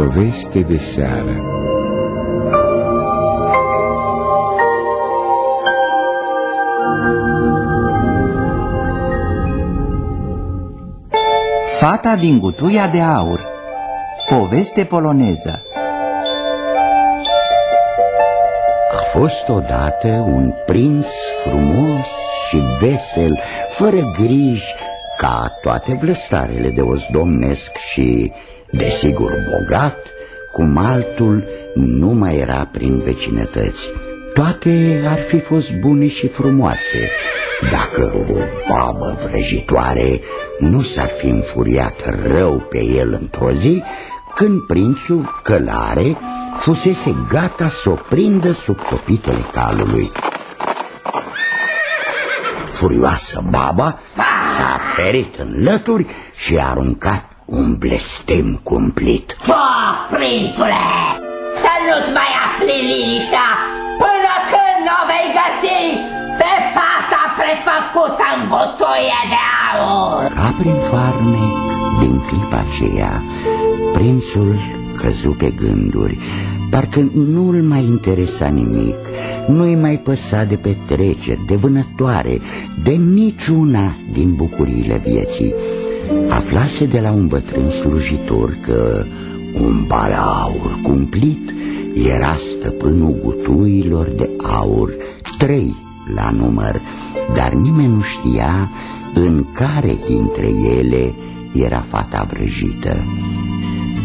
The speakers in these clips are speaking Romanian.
Poveste de seară. Fata din gutuia de aur. Poveste poloneză. A fost odată un prinț frumos și vesel, fără griji, ca toate blăstarele de os domnesc și, desigur, bogat, cum altul nu mai era prin vecinătăți. Toate ar fi fost bune și frumoase, dacă o babă vrăjitoare nu s-ar fi înfuriat rău pe el într-o zi, când prințul călare fusese gata să o prindă sub copitele calului. Furioasă baba s-a ferit în lături și a aruncat un blestem cumplit. Ba, prințule, să nu-ți mai afli liniștea până când o vei găsi pe fata prefăcută în butuie de aur. Ca prin farmec, din clipa aceea, prințul căzu pe gânduri, parcă nu-l mai interesa nimic, nu-i mai păsa de petreceri, de vânătoare, de niciuna din bucuriile vieții. Aflase de la un bătrân slujitor că un balaur cumplit era stăpânul gutuilor de aur, trei la număr, dar nimeni nu știa în care dintre ele era fata vrăjită.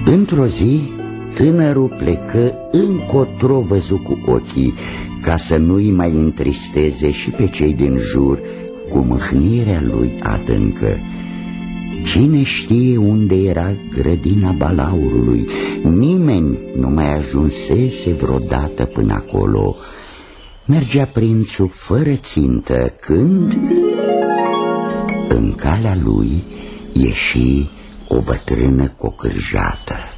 Într-o zi, tânărul plecă încotro văzut cu ochii, ca să nu-i mai întristeze și pe cei din jur cu mâhnirea lui adâncă. Cine știe unde era grădina balaurului? Nimeni nu mai ajunsese vreodată până acolo. Mergea prințul fără țintă când în calea lui ieși o bătrână cocârjată.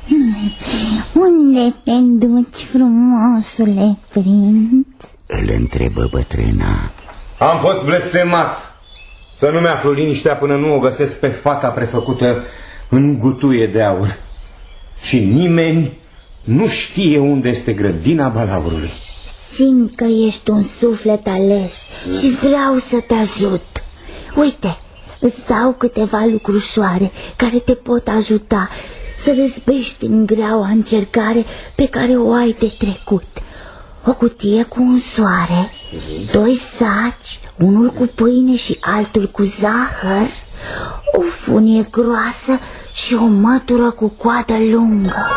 Unde te duci, frumosule prinț? Îl întrebă bătrâna. Am fost blestemat să nu-mi aflu liniștea până nu o găsesc pe fata prefăcută în gutuie de aur. Și nimeni nu știe unde este grădina balaurului. Simt că ești un suflet ales și vreau să te ajut. Uite, îți dau câteva lucrușoare care te pot ajuta să răzbești în greaua încercare pe care o ai de trecut. O cutie cu un soare, doi saci, unul cu pâine și altul cu zahăr, o funie groasă și o mătură cu coadă lungă.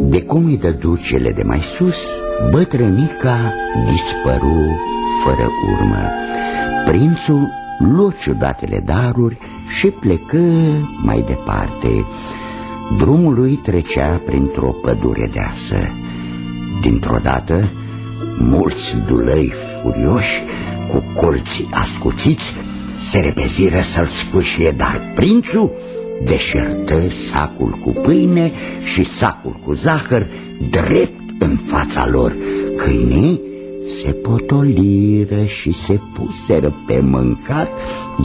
De cum îi dădu cele de mai sus, bătrânica dispăru fără urmă. Prințul luă ciudatele daruri și plecă mai departe. Drumul lui trecea printr-o pădure deasă. Dintr-o dată, mulți dulăi furioși, cu colții ascuțiți, se repeziră să-l spâșie, dar prințul deșertă sacul cu pâine și sacul cu zahăr drept în fața lor. Câinii se potoliră și se puseră pe mâncat,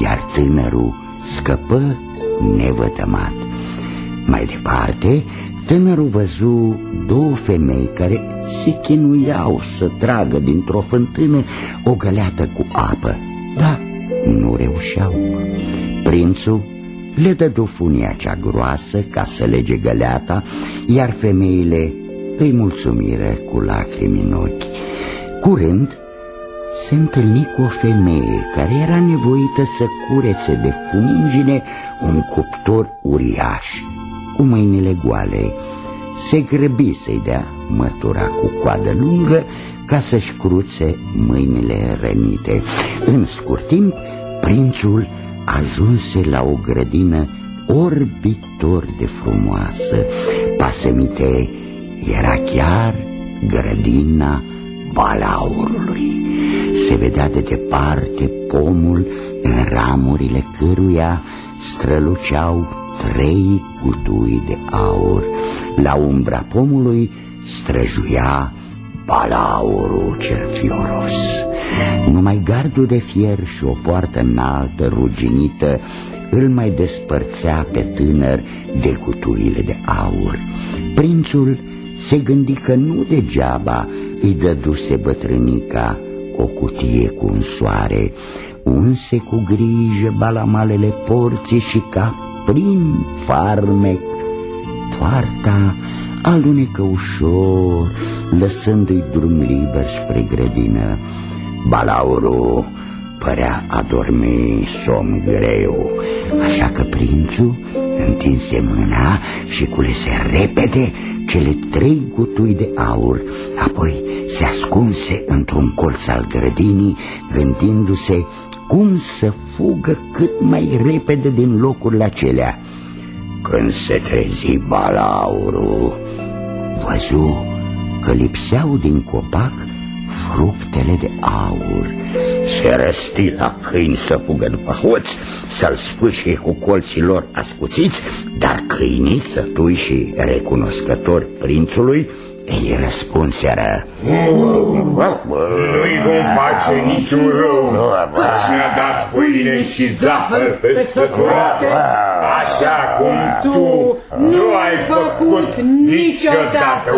iar tânărul scăpă nevătămat. Mai departe, tânărul văzu două femei care se chinuiau să tragă dintr-o fântână o găleată cu apă, dar nu reușeau. Prințul le dădu funia cea groasă ca să lege găleata, iar femeile îi mulțumiră cu lacrimi în ochi. Curând se întâlni cu o femeie care era nevoită să curețe de funingine un cuptor uriaș cu mâinile goale. Se grăbi să-i dea mătura cu coadă lungă ca să-și cruțe mâinile rănite. În scurt timp, prințul ajunse la o grădină orbitor de frumoasă. Pasămite era chiar grădina balaurului. Se vedea de departe pomul în ramurile căruia străluceau trei gutui de aur. La umbra pomului străjuia balaurul cel fioros. Numai gardul de fier și o poartă înaltă, ruginită, îl mai despărțea pe tânăr de cutuile de aur. Prințul se gândi că nu degeaba îi dăduse bătrânica o cutie cu un soare, unse cu grijă balamalele porții și ca prin farmec poarta alunecă ușor, lăsându-i drum liber spre grădină. Balaurul părea a dormi somn greu, așa că prințul întinse mâna și culese repede cele trei gutui de aur, apoi se ascunse într-un colț al grădinii, gândindu-se cum să fugă cât mai repede din locurile acelea. Când se trezi balaurul, văzu că lipseau din copac fructele de aur. Se răsti la câini să fugă după hoț, să-l sfâșie cu colții lor ascuțiți, dar câinii, sătui și recunoscători prințului, ei răspunseră. Nu-i vom face niciun rău. Căci ne-a dat pâine și zahăr pe săturate Așa cum tu nu ai făcut niciodată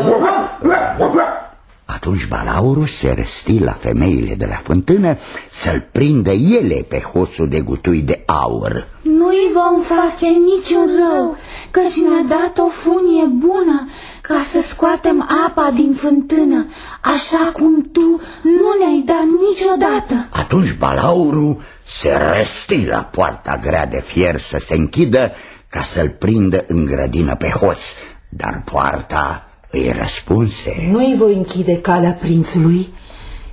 Atunci balaurul se răsti la femeile de la fântână Să-l prindă ele pe hoțul de gutui de aur Nu-i vom face niciun rău Căci ne-a dat o funie bună ca să scoatem apa din fântână, așa cum tu nu ne-ai dat niciodată. Atunci balaurul se răsti la poarta grea de fier să se închidă ca să-l prindă în grădină pe hoț, dar poarta îi răspunse. Nu-i voi închide calea prințului,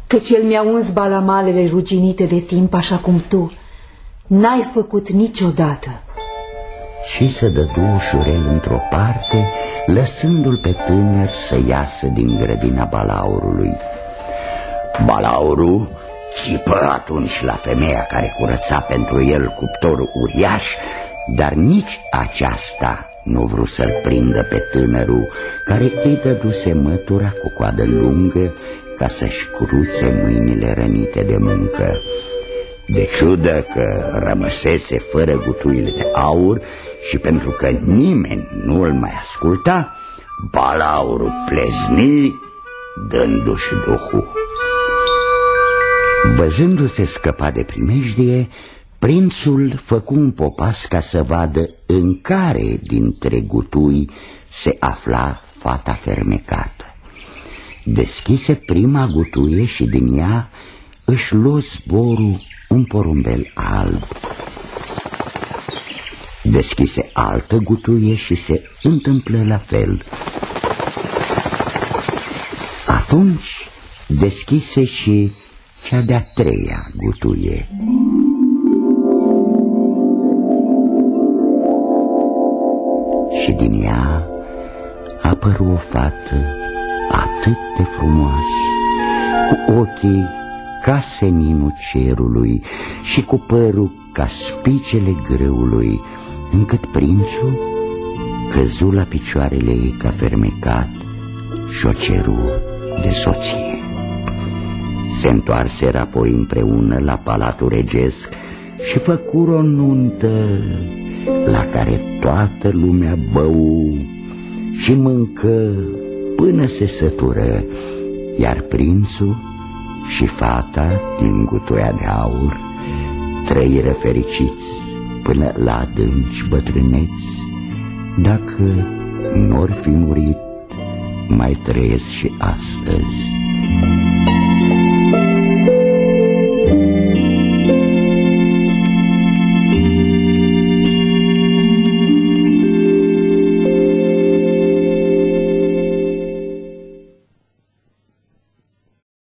căci el mi-a uns balamalele ruginite de timp așa cum tu n-ai făcut niciodată și se dădu ușurel într-o parte, lăsându-l pe tânăr să iasă din grădina balaurului. Balaurul țipă atunci la femeia care curăța pentru el cuptorul uriaș, dar nici aceasta nu vreau să-l prindă pe tânărul care îi dăduse mătura cu coadă lungă ca să-și cruțe mâinile rănite de muncă. De ciudă că rămăsese fără gutuile de aur și pentru că nimeni nu îl mai asculta, balaurul plezni dându-și duhul. Văzându-se scăpa de primejdie, prințul făcu un popas ca să vadă în care dintre gutui se afla fata fermecată. Deschise prima gutuie și din ea își luă zborul un porumbel alb. Deschise altă gutuie și se întâmplă la fel. Atunci deschise și cea de-a treia gutuie. Și din ea apăru o fată atât de frumoasă, cu ochii ca seninul cerului și cu părul ca spicele grâului, încât prințul căzu la picioarele ei ca fermecat și o ceru de soție. Se întoarseră apoi împreună la palatul regesc și făcură o nuntă la care toată lumea bău și mâncă până se sătură, iar prințul și fata din gutoia de aur trăiră fericiți până la adânci bătrâneți, dacă nu fi murit, mai trăiesc și astăzi.